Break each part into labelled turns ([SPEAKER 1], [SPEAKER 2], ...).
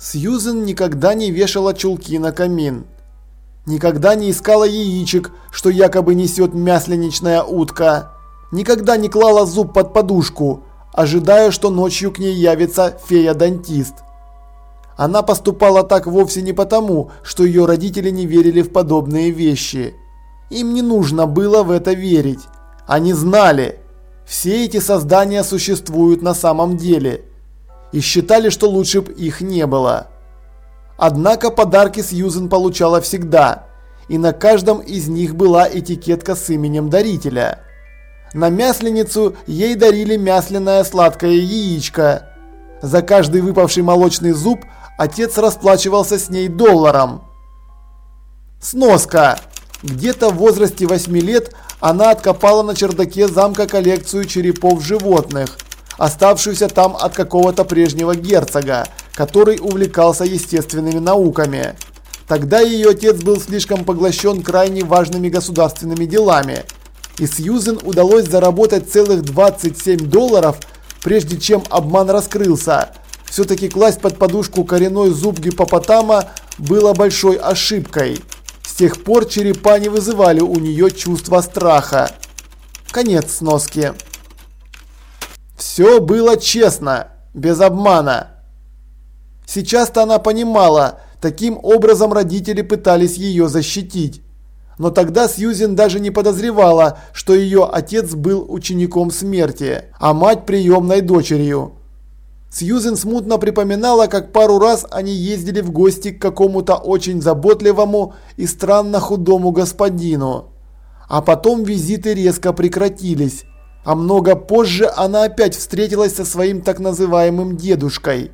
[SPEAKER 1] Сьюзен никогда не вешала чулки на камин. Никогда не искала яичек, что якобы несет мясленичная утка. Никогда не клала зуб под подушку, ожидая, что ночью к ней явится фея-дантист. Она поступала так вовсе не потому, что ее родители не верили в подобные вещи. Им не нужно было в это верить. Они знали, все эти создания существуют на самом деле. И считали, что лучше бы их не было. Однако подарки Сьюзен получала всегда, и на каждом из них была этикетка с именем дарителя. На мясленицу ей дарили мясляное сладкое яичко. За каждый выпавший молочный зуб отец расплачивался с ней долларом. Сноска. Где-то в возрасте 8 лет она откопала на чердаке замка коллекцию черепов животных, оставшуюся там от какого-то прежнего герцога, который увлекался естественными науками. Тогда ее отец был слишком поглощен крайне важными государственными делами, и Сьюзен удалось заработать целых 27 долларов, прежде чем обман раскрылся. Все-таки класть под подушку коренной зуб гипопотама было большой ошибкой тех пор черепа не вызывали у нее чувства страха. Конец сноски. Все было честно, без обмана. Сейчас-то она понимала, таким образом родители пытались ее защитить. Но тогда Сьюзен даже не подозревала, что ее отец был учеником смерти, а мать приемной дочерью. Сьюзен смутно припоминала, как пару раз они ездили в гости к какому-то очень заботливому и странно худому господину. А потом визиты резко прекратились. А много позже она опять встретилась со своим так называемым дедушкой.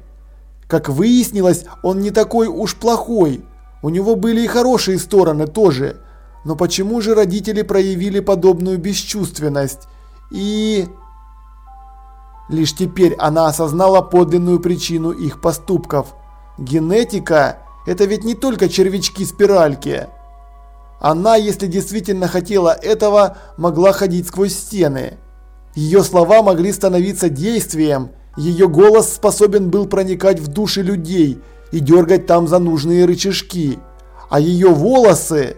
[SPEAKER 1] Как выяснилось, он не такой уж плохой. У него были и хорошие стороны тоже. Но почему же родители проявили подобную бесчувственность? И... Лишь теперь она осознала подлинную причину их поступков. Генетика – это ведь не только червячки-спиральки. Она, если действительно хотела этого, могла ходить сквозь стены. Ее слова могли становиться действием, ее голос способен был проникать в души людей и дергать там за нужные рычажки. А ее волосы...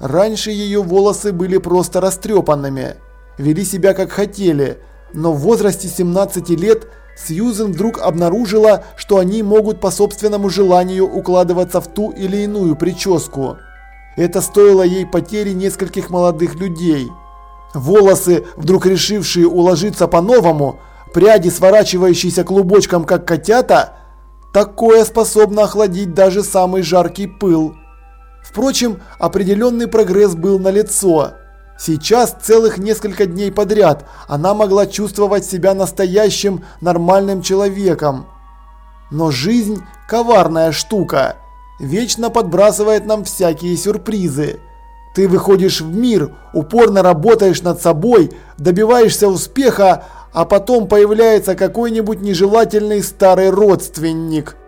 [SPEAKER 1] Раньше ее волосы были просто растрепанными, вели себя как хотели – но в возрасте 17 лет Сьюзен вдруг обнаружила, что они могут по собственному желанию укладываться в ту или иную прическу. Это стоило ей потери нескольких молодых людей. Волосы, вдруг решившие уложиться по-новому, пряди, сворачивающиеся клубочком, как котята, такое способно охладить даже самый жаркий пыл. Впрочем, определенный прогресс был налицо. Сейчас целых несколько дней подряд она могла чувствовать себя настоящим нормальным человеком. Но жизнь – коварная штука, вечно подбрасывает нам всякие сюрпризы. Ты выходишь в мир, упорно работаешь над собой, добиваешься успеха, а потом появляется какой-нибудь нежелательный старый родственник –